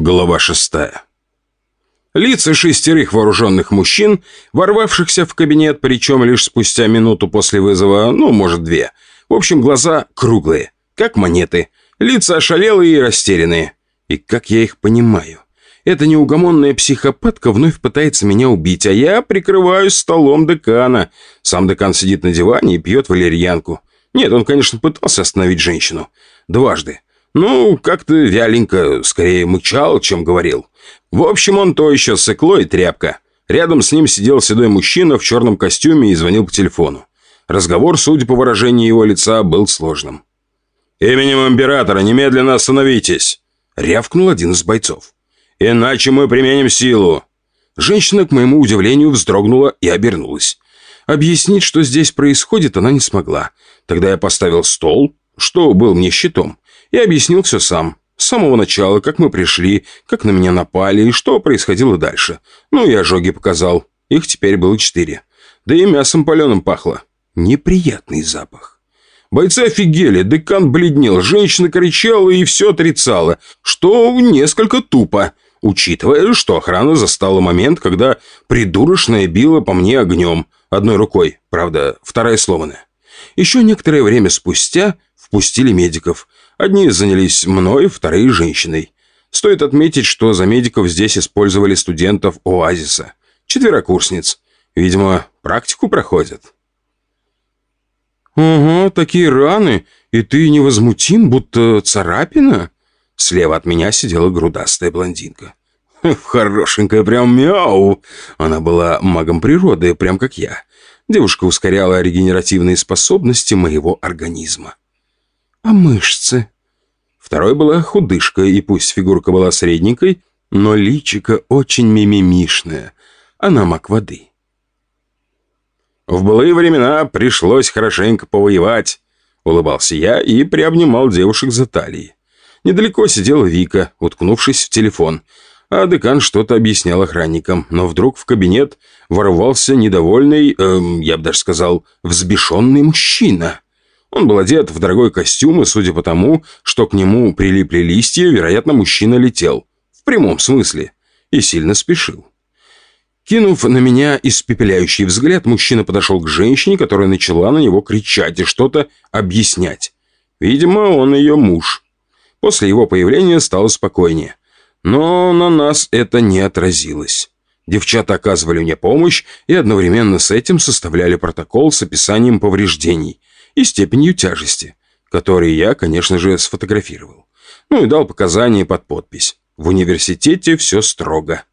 Глава шестая. Лица шестерых вооруженных мужчин, ворвавшихся в кабинет, причем лишь спустя минуту после вызова, ну, может, две. В общем, глаза круглые, как монеты, лица ошалелые и растерянные. И как я их понимаю? Эта неугомонная психопатка вновь пытается меня убить, а я прикрываюсь столом декана. Сам декан сидит на диване и пьет валерьянку. Нет, он, конечно, пытался остановить женщину. Дважды. Ну, как-то вяленько, скорее мычал, чем говорил. В общем, он то еще сыкло и тряпка. Рядом с ним сидел седой мужчина в черном костюме и звонил по телефону. Разговор, судя по выражению его лица, был сложным. «Именем императора немедленно остановитесь!» — рявкнул один из бойцов. «Иначе мы применим силу!» Женщина, к моему удивлению, вздрогнула и обернулась. Объяснить, что здесь происходит, она не смогла. Тогда я поставил стол, что был мне щитом, и объяснил все сам. С самого начала, как мы пришли, как на меня напали и что происходило дальше. Ну и ожоги показал. Их теперь было четыре. Да и мясом паленым пахло. Неприятный запах. Бойцы офигели, декан бледнел, женщина кричала и все отрицала, что несколько тупо, учитывая, что охрана застала момент, когда придурочная била по мне огнем, одной рукой, правда, вторая сломанная. Еще некоторое время спустя впустили медиков – Одни занялись мной, вторые – женщиной. Стоит отметить, что за медиков здесь использовали студентов Оазиса. Четверокурсниц. Видимо, практику проходят. «Ага, такие раны, и ты невозмутим, будто царапина?» Слева от меня сидела грудастая блондинка. «Хорошенькая, прям мяу!» Она была магом природы, прям как я. Девушка ускоряла регенеративные способности моего организма. «А мышцы?» Второй была худышка, и пусть фигурка была средненькой, но личико очень мимимишное. Она мак воды. «В былые времена пришлось хорошенько повоевать», — улыбался я и приобнимал девушек за талии. Недалеко сидела Вика, уткнувшись в телефон, а декан что-то объяснял охранникам, но вдруг в кабинет ворвался недовольный, эм, я бы даже сказал, взбешенный мужчина. Он был одет в дорогой костюм, и судя по тому, что к нему прилипли листья, вероятно, мужчина летел. В прямом смысле. И сильно спешил. Кинув на меня испепеляющий взгляд, мужчина подошел к женщине, которая начала на него кричать и что-то объяснять. Видимо, он ее муж. После его появления стало спокойнее. Но на нас это не отразилось. Девчата оказывали мне помощь и одновременно с этим составляли протокол с описанием повреждений и степенью тяжести, которые я, конечно же, сфотографировал. Ну и дал показания под подпись. В университете все строго.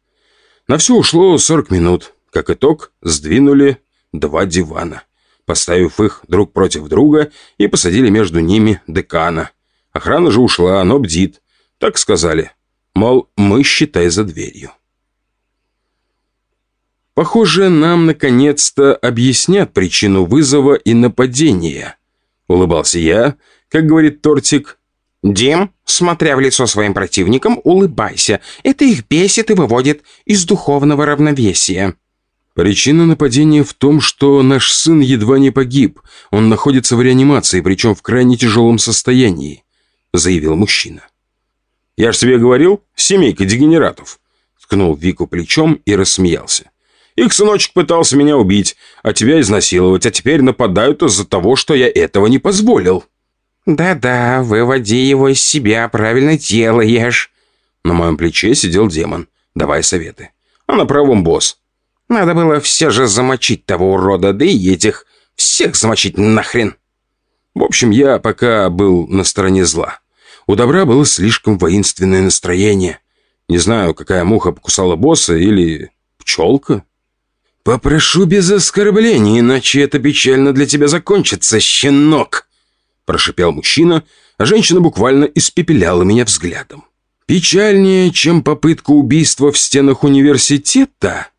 На все ушло 40 минут. Как итог, сдвинули два дивана, поставив их друг против друга и посадили между ними декана. Охрана же ушла, но бдит. Так сказали. Мол, мы считай за дверью. Похоже, нам наконец-то объяснят причину вызова и нападения. Улыбался я, как говорит Тортик. Дим, смотря в лицо своим противникам, улыбайся. Это их бесит и выводит из духовного равновесия. Причина нападения в том, что наш сын едва не погиб. Он находится в реанимации, причем в крайне тяжелом состоянии, заявил мужчина. Я ж тебе говорил, семейка дегенератов. Ткнул Вику плечом и рассмеялся. Их сыночек пытался меня убить, а тебя изнасиловать, а теперь нападают из-за того, что я этого не позволил». «Да-да, выводи его из себя, правильно делаешь». На моем плече сидел демон, давай советы. А на правом босс. Надо было все же замочить того урода, да и этих. Всех замочить нахрен. В общем, я пока был на стороне зла. У добра было слишком воинственное настроение. Не знаю, какая муха покусала босса или пчелка. «Попрошу без оскорблений, иначе это печально для тебя закончится, щенок!» Прошипел мужчина, а женщина буквально испепеляла меня взглядом. «Печальнее, чем попытка убийства в стенах университета?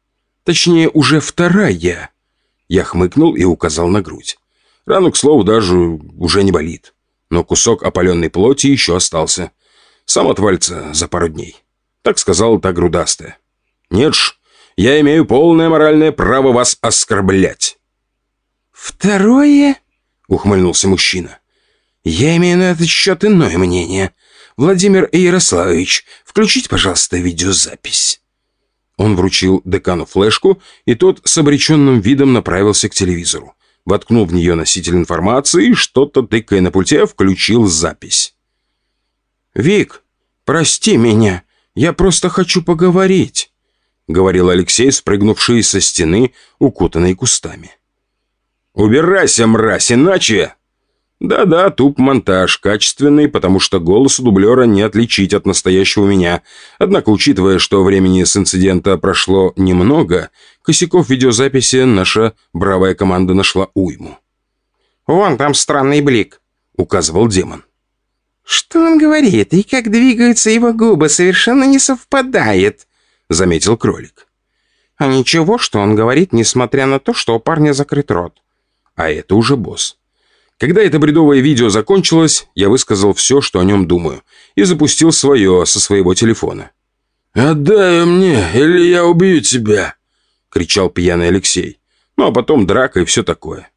Точнее, уже вторая!» Я хмыкнул и указал на грудь. Рану, к слову, даже уже не болит. Но кусок опаленной плоти еще остался. Сам отвалится за пару дней. Так сказала та грудастая. «Нет ж, я имею полное моральное право вас оскорблять». «Второе?» — ухмыльнулся мужчина. «Я имею на этот счет иное мнение. Владимир Ярославович, включите, пожалуйста, видеозапись». Он вручил декану флешку, и тот с обреченным видом направился к телевизору. Воткнул в нее носитель информации и, что-то тыкая на пульте, включил запись. «Вик, прости меня, я просто хочу поговорить», — говорил Алексей, спрыгнувший со стены, укутанный кустами. «Убирайся, мразь, иначе...» Да-да, туп-монтаж, качественный, потому что голос у дублера не отличить от настоящего меня. Однако, учитывая, что времени с инцидента прошло немного, косяков видеозаписи наша бравая команда нашла уйму. «Вон там странный блик», — указывал демон. «Что он говорит, и как двигаются его губы, совершенно не совпадает», — заметил кролик. «А ничего, что он говорит, несмотря на то, что у парня закрыт рот. А это уже босс». Когда это бредовое видео закончилось, я высказал все, что о нем думаю, и запустил свое со своего телефона. «Отдай мне, или я убью тебя!» — кричал пьяный Алексей. Ну, а потом драка и все такое.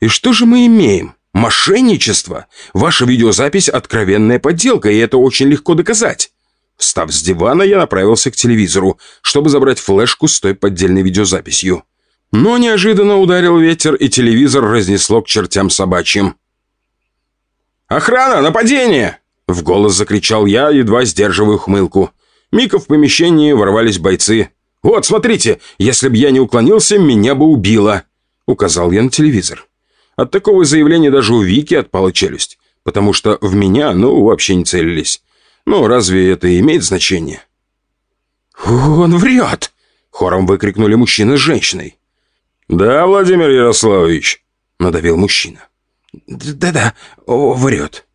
И что же мы имеем? Мошенничество! Ваша видеозапись — откровенная подделка, и это очень легко доказать. Встав с дивана, я направился к телевизору, чтобы забрать флешку с той поддельной видеозаписью. Но неожиданно ударил ветер, и телевизор разнесло к чертям собачьим. «Охрана! Нападение!» В голос закричал я, едва сдерживая ухмылку. Мика в помещении ворвались бойцы. «Вот, смотрите, если бы я не уклонился, меня бы убило!» Указал я на телевизор. От такого заявления даже у Вики отпала челюсть, потому что в меня, ну, вообще не целились. Ну, разве это имеет значение? «Он врет!» — хором выкрикнули мужчина с женщиной. «Да, Владимир Ярославович», — надавил мужчина. «Да-да, врет».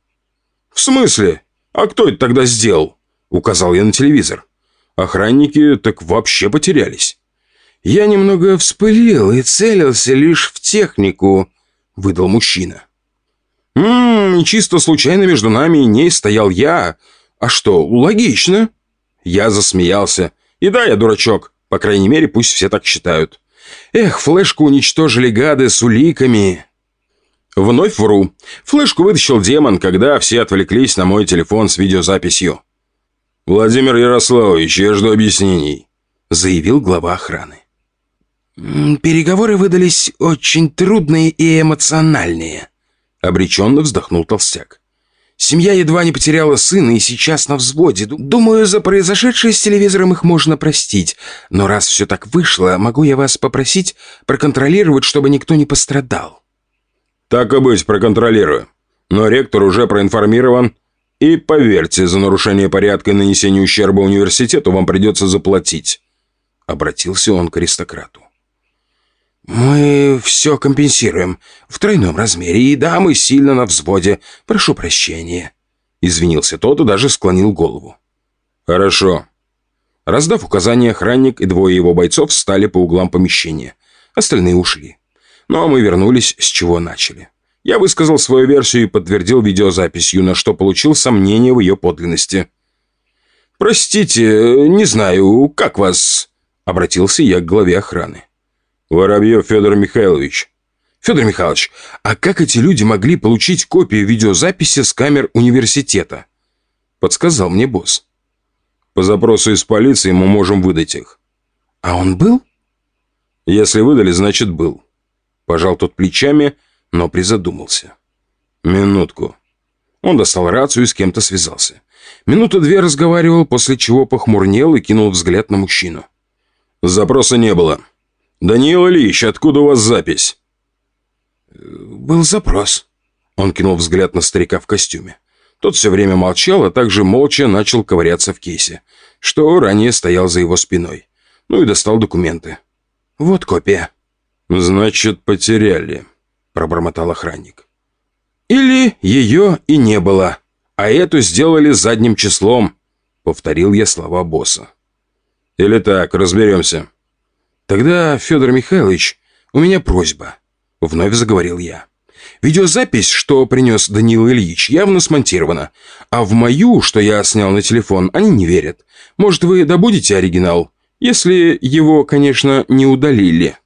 «В смысле? А кто это тогда сделал?» — указал я на телевизор. Охранники так вообще потерялись. «Я немного вспылил и целился лишь в технику», — выдал мужчина. «Ммм, чисто случайно между нами и ней стоял я. А что, логично?» Я засмеялся. «И да, я дурачок. По крайней мере, пусть все так считают». Эх, флешку уничтожили гады с уликами. Вновь вру. Флешку вытащил демон, когда все отвлеклись на мой телефон с видеозаписью. «Владимир Ярославович, я жду объяснений», — заявил глава охраны. «Переговоры выдались очень трудные и эмоциональные», — обреченно вздохнул толстяк. Семья едва не потеряла сына и сейчас на взводе. Думаю, за произошедшее с телевизором их можно простить. Но раз все так вышло, могу я вас попросить проконтролировать, чтобы никто не пострадал?» «Так и быть, проконтролирую. Но ректор уже проинформирован. И поверьте, за нарушение порядка и нанесение ущерба университету вам придется заплатить». Обратился он к аристократу. «Мы все компенсируем. В тройном размере. И да, мы сильно на взводе. Прошу прощения». Извинился тот и даже склонил голову. «Хорошо». Раздав указания, охранник и двое его бойцов встали по углам помещения. Остальные ушли. Ну а мы вернулись, с чего начали. Я высказал свою версию и подтвердил видеозаписью, на что получил сомнение в ее подлинности. «Простите, не знаю, как вас...» Обратился я к главе охраны. Воробьев Федор Михайлович. Федор Михайлович, а как эти люди могли получить копию видеозаписи с камер университета? Подсказал мне босс. По запросу из полиции мы можем выдать их. А он был? Если выдали, значит был. Пожал тот плечами, но призадумался. Минутку. Он достал рацию и с кем-то связался. Минуты две разговаривал, после чего похмурнел и кинул взгляд на мужчину. Запроса не было. «Даниил Ильич, откуда у вас запись?» «Был запрос». Он кинул взгляд на старика в костюме. Тот все время молчал, а также молча начал ковыряться в кейсе, что ранее стоял за его спиной. Ну и достал документы. «Вот копия». «Значит, потеряли», — пробормотал охранник. «Или ее и не было, а эту сделали задним числом», — повторил я слова босса. «Или так, разберемся». «Тогда, Федор Михайлович, у меня просьба», — вновь заговорил я. «Видеозапись, что принес Даниил Ильич, явно смонтирована, а в мою, что я снял на телефон, они не верят. Может, вы добудете оригинал, если его, конечно, не удалили?»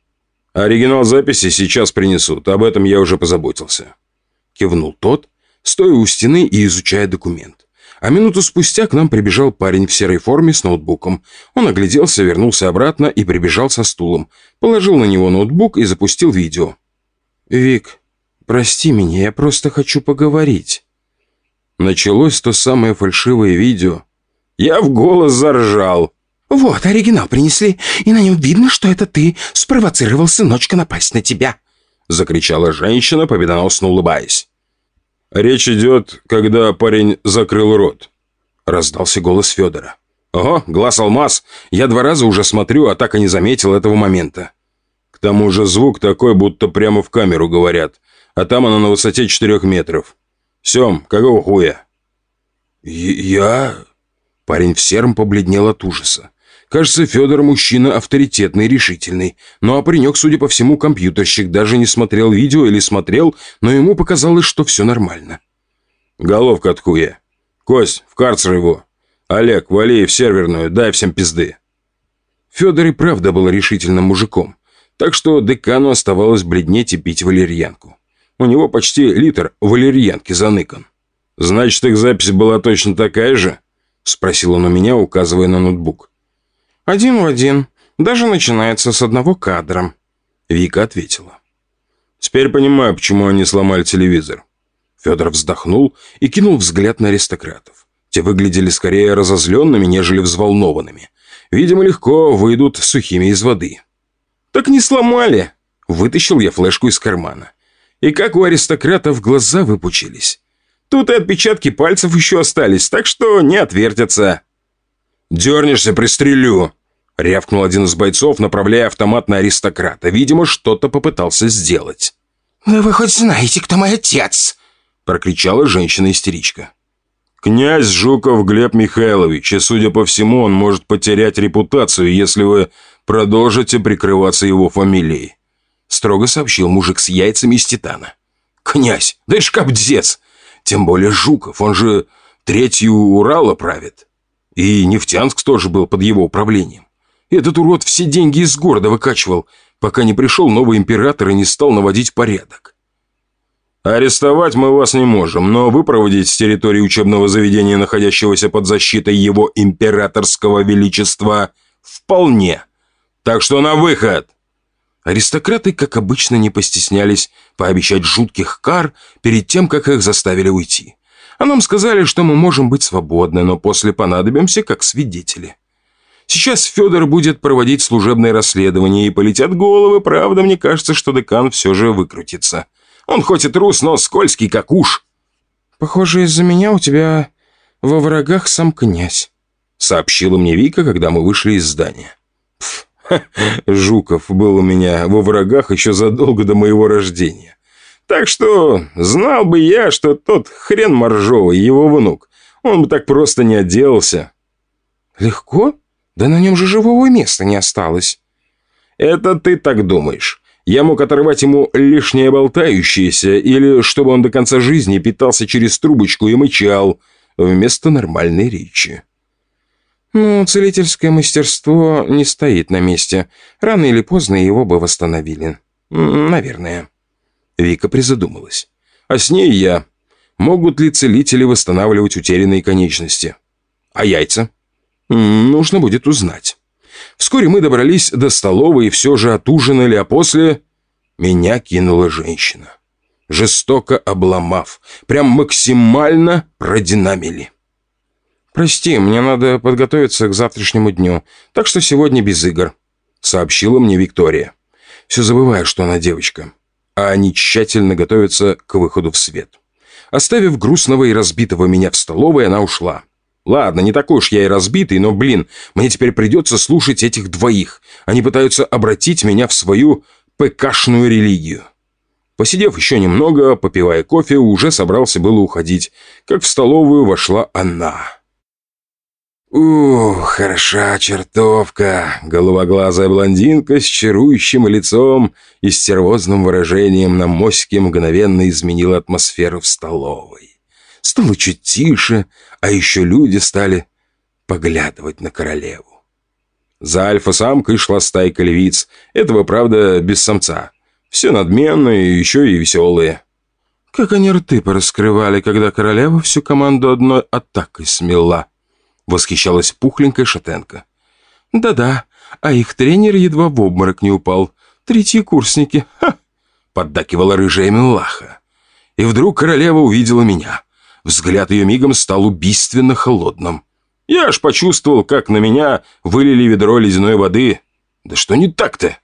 «Оригинал записи сейчас принесут, об этом я уже позаботился», — кивнул тот, стоя у стены и изучая документ. А минуту спустя к нам прибежал парень в серой форме с ноутбуком. Он огляделся, вернулся обратно и прибежал со стулом. Положил на него ноутбук и запустил видео. «Вик, прости меня, я просто хочу поговорить». Началось то самое фальшивое видео. Я в голос заржал. «Вот, оригинал принесли, и на нем видно, что это ты спровоцировал сыночка напасть на тебя», закричала женщина, победоносно улыбаясь. «Речь идет, когда парень закрыл рот», раздался голос Федора. «Ого, глаз-алмаз! Я два раза уже смотрю, а так и не заметил этого момента. К тому же звук такой, будто прямо в камеру говорят, а там она на высоте четырех метров. Сем, какого хуя?» «Я...» Парень в сером побледнел от ужаса. Кажется, Федор мужчина авторитетный решительный. Ну а паренек, судя по всему, компьютерщик, даже не смотрел видео или смотрел, но ему показалось, что все нормально. «Головка от хуя. Кость, в карцер его. Олег, вали в серверную, дай всем пизды». Федор и правда был решительным мужиком, так что декану оставалось бледнеть и пить валерьянку. У него почти литр валерьянки заныкан. «Значит, их запись была точно такая же?» – спросил он у меня, указывая на ноутбук. «Один в один. Даже начинается с одного кадра», — Вика ответила. «Теперь понимаю, почему они сломали телевизор». Федор вздохнул и кинул взгляд на аристократов. Те выглядели скорее разозленными, нежели взволнованными. Видимо, легко выйдут сухими из воды. «Так не сломали!» Вытащил я флешку из кармана. И как у аристократов глаза выпучились. Тут и отпечатки пальцев еще остались, так что не отвертятся. «Дернешься, пристрелю!» — рявкнул один из бойцов, направляя автомат на аристократа. Видимо, что-то попытался сделать. «Да вы хоть знаете, кто мой отец?» — прокричала женщина-истеричка. «Князь Жуков Глеб Михайлович, и, судя по всему, он может потерять репутацию, если вы продолжите прикрываться его фамилией», — строго сообщил мужик с яйцами из титана. «Князь, да это ж капдец! Тем более Жуков, он же третью Урала правит». И Нефтянск тоже был под его управлением. Этот урод все деньги из города выкачивал, пока не пришел новый император и не стал наводить порядок. Арестовать мы вас не можем, но выпроводить с территории учебного заведения, находящегося под защитой его императорского величества, вполне. Так что на выход!» Аристократы, как обычно, не постеснялись пообещать жутких кар перед тем, как их заставили уйти. А нам сказали, что мы можем быть свободны, но после понадобимся как свидетели. Сейчас Федор будет проводить служебное расследование, и полетят головы, правда, мне кажется, что декан все же выкрутится. Он хоть и трус, но скользкий, как уж. «Похоже, из-за меня у тебя во врагах сам князь», сообщила мне Вика, когда мы вышли из здания. Пф, Жуков был у меня во врагах еще задолго до моего рождения. Так что знал бы я, что тот хрен моржовый, его внук, он бы так просто не отделался. Легко? Да на нем же живого места не осталось. Это ты так думаешь. Я мог оторвать ему лишнее болтающееся, или чтобы он до конца жизни питался через трубочку и мычал, вместо нормальной речи. Ну, целительское мастерство не стоит на месте. Рано или поздно его бы восстановили. Наверное. Вика призадумалась. А с ней я. Могут ли целители восстанавливать утерянные конечности? А яйца? Нужно будет узнать. Вскоре мы добрались до столовой и все же отужинали, а после... Меня кинула женщина. Жестоко обломав. Прям максимально продинамили. «Прости, мне надо подготовиться к завтрашнему дню, так что сегодня без игр», — сообщила мне Виктория. «Все забываю, что она девочка а они тщательно готовятся к выходу в свет. Оставив грустного и разбитого меня в столовой, она ушла. Ладно, не такой уж я и разбитый, но, блин, мне теперь придется слушать этих двоих. Они пытаются обратить меня в свою ПКшную религию. Посидев еще немного, попивая кофе, уже собрался было уходить, как в столовую вошла она. Ух, хороша чертовка, голубоглазая блондинка с чарующим лицом и стервозным выражением на моське мгновенно изменила атмосферу в столовой. Стало чуть тише, а еще люди стали поглядывать на королеву. За альфа-самкой шла стайка львиц, этого, правда, без самца. Все надменные, еще и веселые. Как они рты пораскрывали, когда королева всю команду одной атакой смела. Восхищалась пухленькая шатенка. Да-да, а их тренер едва в обморок не упал. Третьи курсники. Ха! Поддакивала рыжая милаха. И вдруг королева увидела меня. Взгляд ее мигом стал убийственно холодным. Я аж почувствовал, как на меня вылили ведро ледяной воды. Да что не так-то?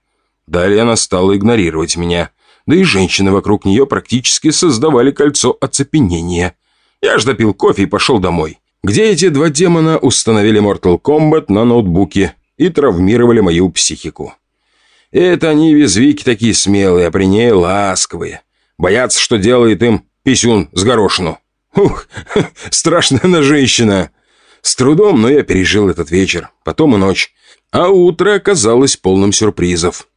Далее она стала игнорировать меня. Да и женщины вокруг нее практически создавали кольцо оцепенения. Я ж допил кофе и пошел домой. Где эти два демона установили Mortal Kombat на ноутбуке и травмировали мою психику. Это они везвики такие смелые, а при ней ласковые. Боятся, что делает им писюн с горошину. Ух, страшная она женщина. С трудом, но я пережил этот вечер, потом и ночь. А утро оказалось полным сюрпризов.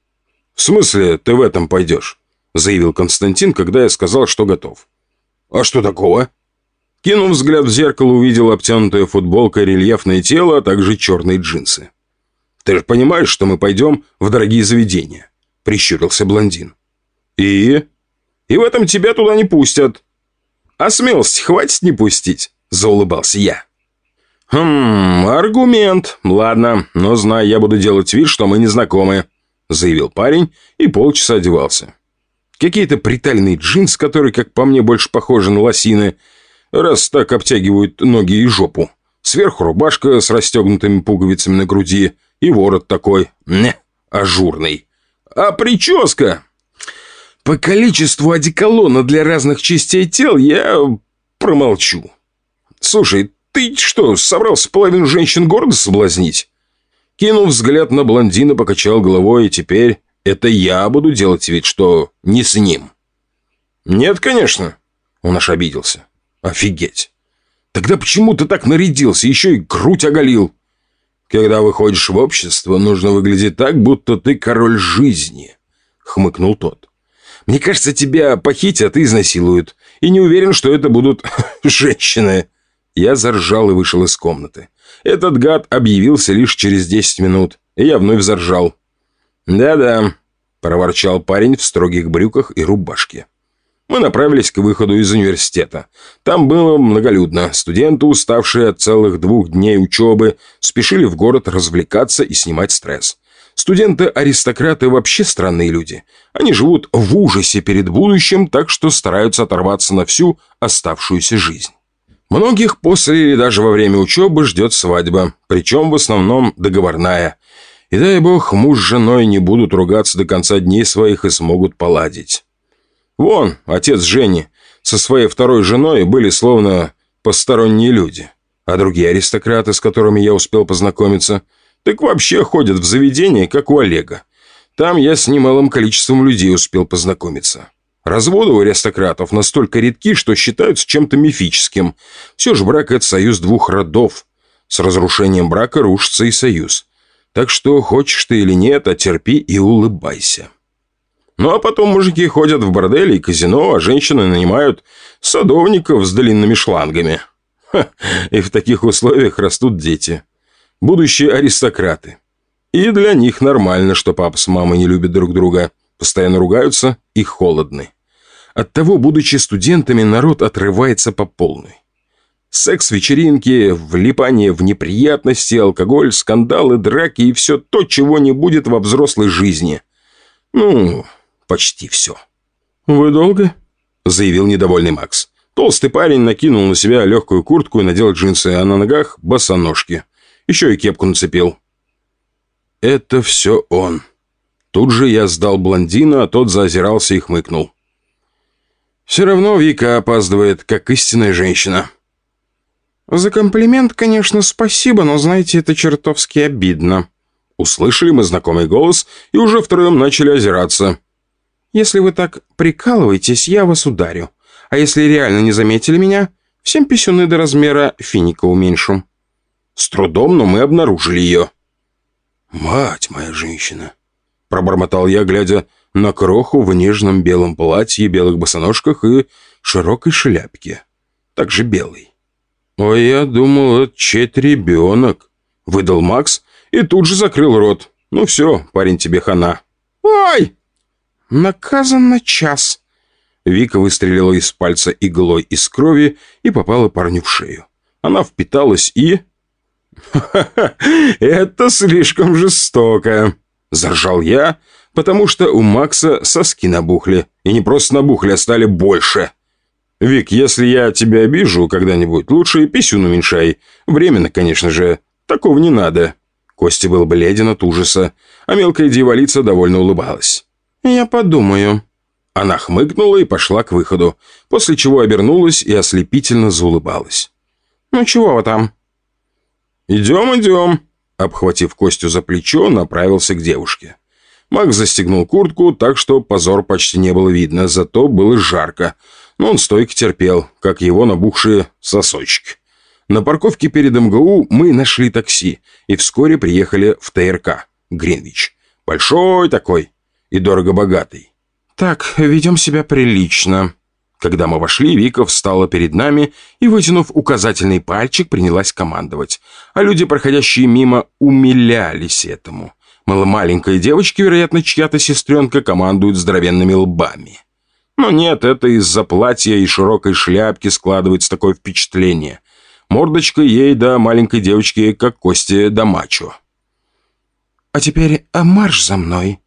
«В смысле ты в этом пойдешь?» заявил Константин, когда я сказал, что готов. «А что такого?» Кинув взгляд в зеркало, увидел обтянутое футболкой рельефное тело, а также черные джинсы. «Ты же понимаешь, что мы пойдем в дорогие заведения?» Прищурился блондин. «И?» «И в этом тебя туда не пустят». «А смелости хватит не пустить?» Заулыбался я. «Хм, аргумент. Ладно, но знай, я буду делать вид, что мы не знакомы», заявил парень и полчаса одевался. Какие-то притальные джинсы, которые, как по мне, больше похожи на лосины, раз так обтягивают ноги и жопу. Сверху рубашка с расстегнутыми пуговицами на груди и ворот такой, не, ажурный. А прическа? По количеству одеколона для разных частей тел я промолчу. Слушай, ты что, собрался половину женщин города соблазнить? Кинув взгляд на блондина, покачал головой и теперь это я буду делать вид, что не с ним. Нет, конечно. Он аж обиделся. Офигеть. Тогда почему ты так нарядился, еще и грудь оголил? Когда выходишь в общество, нужно выглядеть так, будто ты король жизни, хмыкнул тот. Мне кажется, тебя похитят и изнасилуют. И не уверен, что это будут женщины. Я заржал и вышел из комнаты. Этот гад объявился лишь через десять минут, и я вновь заржал. «Да-да», – проворчал парень в строгих брюках и рубашке. Мы направились к выходу из университета. Там было многолюдно. Студенты, уставшие от целых двух дней учебы, спешили в город развлекаться и снимать стресс. Студенты-аристократы вообще странные люди. Они живут в ужасе перед будущим, так что стараются оторваться на всю оставшуюся жизнь. Многих после или даже во время учебы ждет свадьба, причем в основном договорная. И дай бог, муж с женой не будут ругаться до конца дней своих и смогут поладить. Вон, отец Жени со своей второй женой были словно посторонние люди. А другие аристократы, с которыми я успел познакомиться, так вообще ходят в заведение, как у Олега. Там я с немалым количеством людей успел познакомиться. Разводы у аристократов настолько редки, что считаются чем-то мифическим. Все же брак – это союз двух родов. С разрушением брака рушится и союз. Так что, хочешь ты или нет, а терпи и улыбайся. Ну а потом мужики ходят в бордели и казино, а женщины нанимают садовников с длинными шлангами. Ха, и в таких условиях растут дети. Будущие аристократы. И для них нормально, что папа с мамой не любят друг друга, постоянно ругаются и холодны. Оттого, будучи студентами, народ отрывается по полной. Секс-вечеринки, влипание в неприятности, алкоголь, скандалы, драки и все то, чего не будет во взрослой жизни. Ну, почти все. «Вы долго?» – заявил недовольный Макс. Толстый парень накинул на себя легкую куртку и надел джинсы, а на ногах – босоножки. Еще и кепку нацепил. «Это все он». Тут же я сдал блондина, а тот заозирался и хмыкнул. «Все равно Вика опаздывает, как истинная женщина». «За комплимент, конечно, спасибо, но, знаете, это чертовски обидно». Услышали мы знакомый голос и уже втроем начали озираться. «Если вы так прикалываетесь, я вас ударю. А если реально не заметили меня, всем писюны до размера финика уменьшу». С трудом, но мы обнаружили ее. «Мать моя женщина!» Пробормотал я, глядя на кроху в нежном белом платье, белых босоножках и широкой шляпке. Также белой. «Ой, я думал, это чей-то ребенок», — выдал Макс и тут же закрыл рот. «Ну все, парень тебе хана». «Ой!» «Наказан на час». Вика выстрелила из пальца иглой из крови и попала парню в шею. Она впиталась и... «Ха-ха-ха! Это слишком жестоко!» Заржал я, потому что у Макса соски набухли. И не просто набухли, а стали больше. «Вик, если я тебя обижу когда-нибудь, лучше и писюн уменьшай. Временно, конечно же. Такого не надо». Костя был бледен от ужаса, а мелкая дьяволица довольно улыбалась. «Я подумаю». Она хмыкнула и пошла к выходу, после чего обернулась и ослепительно заулыбалась. «Ну чего вы там?» «Идем, идем», — обхватив Костю за плечо, направился к девушке. Макс застегнул куртку, так что позор почти не было видно, зато было жарко. Но он стойко терпел, как его набухшие сосочки. На парковке перед МГУ мы нашли такси и вскоре приехали в ТРК, Гринвич. Большой такой и дорого-богатый. «Так, ведем себя прилично». Когда мы вошли, Вика встала перед нами и, вытянув указательный пальчик, принялась командовать. А люди, проходящие мимо, умилялись этому. Мало маленькая девочка, вероятно, чья-то сестренка, командует здоровенными лбами. Но нет, это из-за платья и широкой шляпки складывается такое впечатление. Мордочка ей да маленькой девочки, как кости да мачо. «А теперь а марш за мной», —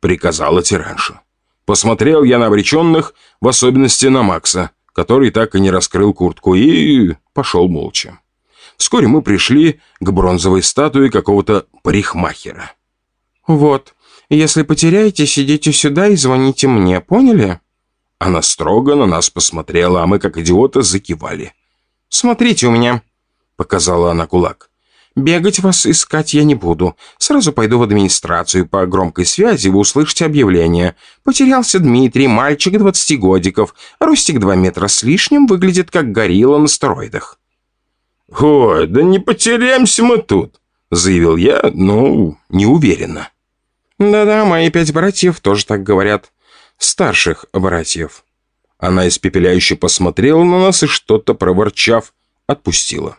приказала тиранша. Посмотрел я на обреченных, в особенности на Макса, который так и не раскрыл куртку, и пошел молча. Вскоре мы пришли к бронзовой статуе какого-то парикмахера. «Вот, если потеряете, сидите сюда и звоните мне, поняли?» Она строго на нас посмотрела, а мы, как идиоты, закивали. «Смотрите у меня», — показала она кулак. «Бегать вас искать я не буду. Сразу пойду в администрацию по громкой связи, вы услышите объявление. Потерялся Дмитрий, мальчик 20 годиков. Ростик 2 метра с лишним, выглядит как горилла на стероидах». «Ой, да не потеряемся мы тут», — заявил я, ну, неуверенно. «Да-да, мои пять братьев тоже так говорят. Старших братьев». Она испепеляюще посмотрела на нас и что-то проворчав, отпустила.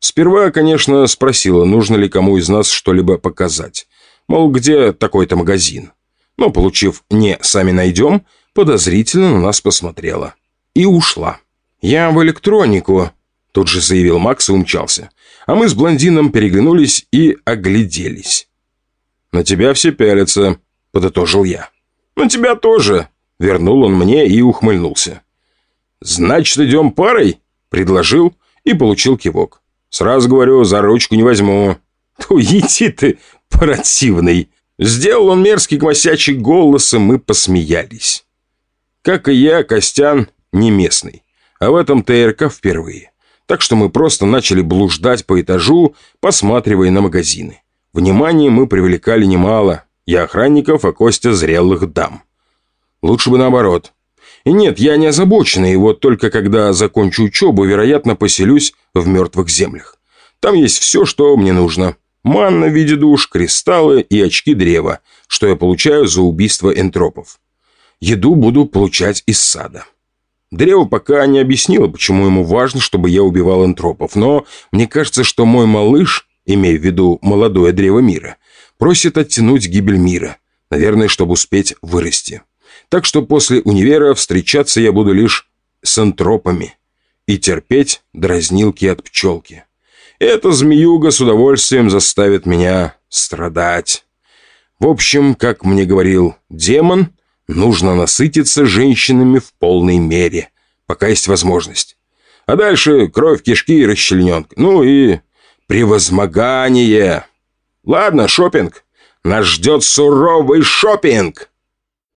Сперва, конечно, спросила, нужно ли кому из нас что-либо показать. Мол, где такой-то магазин. Но, получив «не, сами найдем», подозрительно на нас посмотрела. И ушла. «Я в электронику», — тут же заявил Макс и умчался. А мы с блондином переглянулись и огляделись. «На тебя все пялятся», — подытожил я. «На тебя тоже», — вернул он мне и ухмыльнулся. «Значит, идем парой?» — предложил и получил кивок. «Сразу говорю, за ручку не возьму». «То иди ты, противный!» Сделал он мерзкий гмосячий голос, и мы посмеялись. Как и я, Костян не местный, а в этом ТРК впервые. Так что мы просто начали блуждать по этажу, посматривая на магазины. Внимание мы привлекали немало. Я охранников, а Костя зрелых дам. Лучше бы наоборот. Нет, я не озабоченный, и вот только когда закончу учебу, вероятно, поселюсь в мертвых землях. Там есть все, что мне нужно. Манна в виде душ, кристаллы и очки древа, что я получаю за убийство энтропов. Еду буду получать из сада. Древо пока не объяснило, почему ему важно, чтобы я убивал энтропов, но мне кажется, что мой малыш имея в виду молодое древо мира, просит оттянуть гибель мира, наверное, чтобы успеть вырасти. Так что после универа встречаться я буду лишь с антропами и терпеть дразнилки от пчелки. Эта змеюга с удовольствием заставит меня страдать. В общем, как мне говорил демон, нужно насытиться женщинами в полной мере, пока есть возможность. А дальше кровь, кишки и расчлененка. Ну и превозмогание. Ладно, шопинг. Нас ждет суровый шопинг.